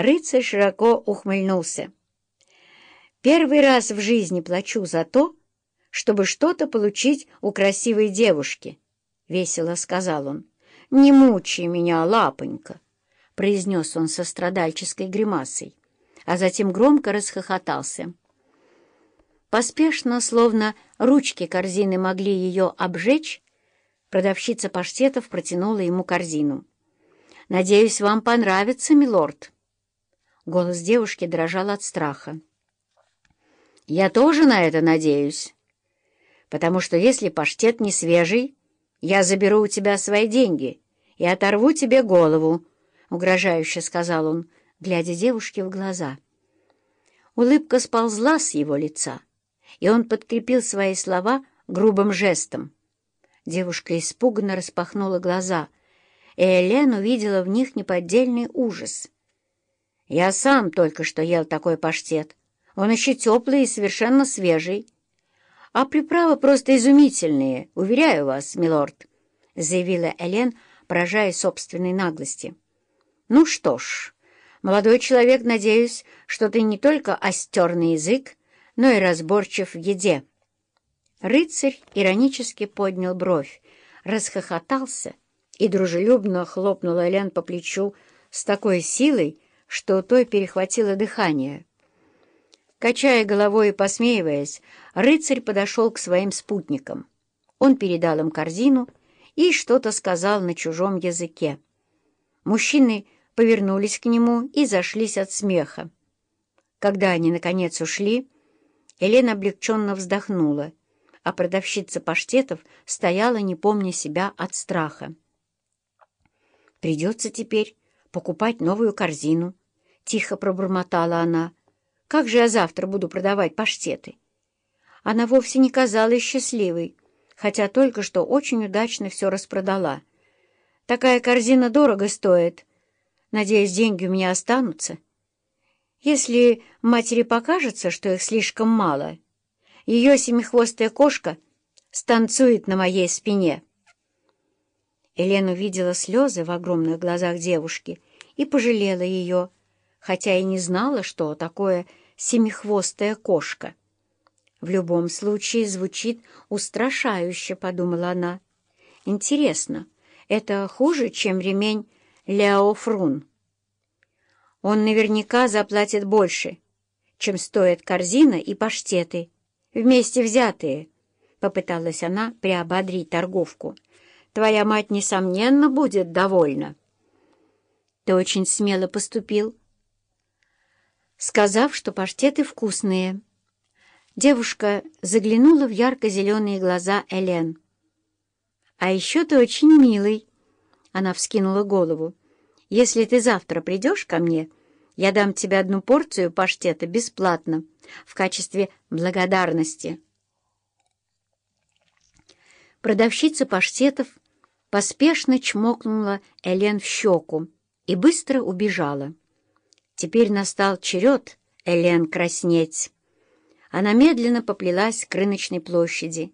Рыцарь широко ухмыльнулся. «Первый раз в жизни плачу за то, чтобы что-то получить у красивой девушки», — весело сказал он. «Не мучай меня, лапонька», — произнес он со страдальческой гримасой, а затем громко расхохотался. Поспешно, словно ручки корзины могли ее обжечь, продавщица паштетов протянула ему корзину. «Надеюсь, вам понравится, милорд». Голос девушки дрожал от страха. «Я тоже на это надеюсь, потому что если паштет не свежий, я заберу у тебя свои деньги и оторву тебе голову», — угрожающе сказал он, глядя девушке в глаза. Улыбка сползла с его лица, и он подкрепил свои слова грубым жестом. Девушка испуганно распахнула глаза, и Элен увидела в них неподдельный ужас — я сам только что ел такой паштет. Он еще теплый и совершенно свежий. А приправы просто изумительные, уверяю вас, милорд, — заявила Элен, поражая собственной наглости. Ну что ж, молодой человек, надеюсь, что ты не только остерный язык, но и разборчив в еде. Рыцарь иронически поднял бровь, расхохотался и дружелюбно хлопнул Элен по плечу с такой силой, что у той перехватило дыхание. Качая головой и посмеиваясь, рыцарь подошел к своим спутникам. Он передал им корзину и что-то сказал на чужом языке. Мужчины повернулись к нему и зашлись от смеха. Когда они, наконец, ушли, Елена облегченно вздохнула, а продавщица паштетов стояла, не помня себя от страха. «Придется теперь покупать новую корзину», — тихо пробормотала она. «Как же я завтра буду продавать паштеты?» Она вовсе не казалась счастливой, хотя только что очень удачно все распродала. «Такая корзина дорого стоит. Надеюсь, деньги у меня останутся. Если матери покажется, что их слишком мало, ее семихвостая кошка станцует на моей спине». Елена увидела слезы в огромных глазах девушки и пожалела ее, хотя и не знала, что такое семихвостая кошка. «В любом случае звучит устрашающе», — подумала она. «Интересно, это хуже, чем ремень Леофрун?» «Он наверняка заплатит больше, чем стоят корзина и паштеты, вместе взятые», — попыталась она приободрить торговку. «Твоя мать, несомненно, будет довольна». «Ты очень смело поступил», сказав, что паштеты вкусные. Девушка заглянула в ярко-зеленые глаза Элен. «А еще ты очень милый!» Она вскинула голову. «Если ты завтра придешь ко мне, я дам тебе одну порцию паштета бесплатно, в качестве благодарности». Продавщица паштетов поспешно чмокнула Элен в щеку и быстро убежала. Теперь настал черед Элен краснеть. Она медленно поплелась к рыночной площади,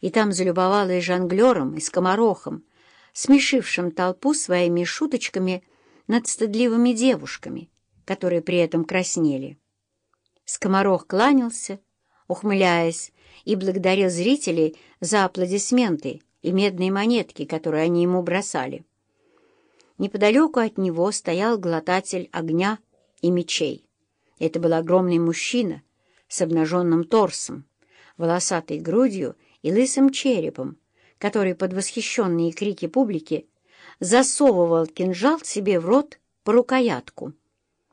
и там залюбовалась жонглером и скоморохом, смешившим толпу своими шуточками над стыдливыми девушками, которые при этом краснели. Скоморох кланялся, ухмыляясь, и благодарил зрителей за аплодисменты и медные монетки, которые они ему бросали. Неподалеку от него стоял глотатель огня и мечей. Это был огромный мужчина с обнаженным торсом, волосатой грудью и лысым черепом, который под восхищенные крики публики засовывал кинжал себе в рот по рукоятку.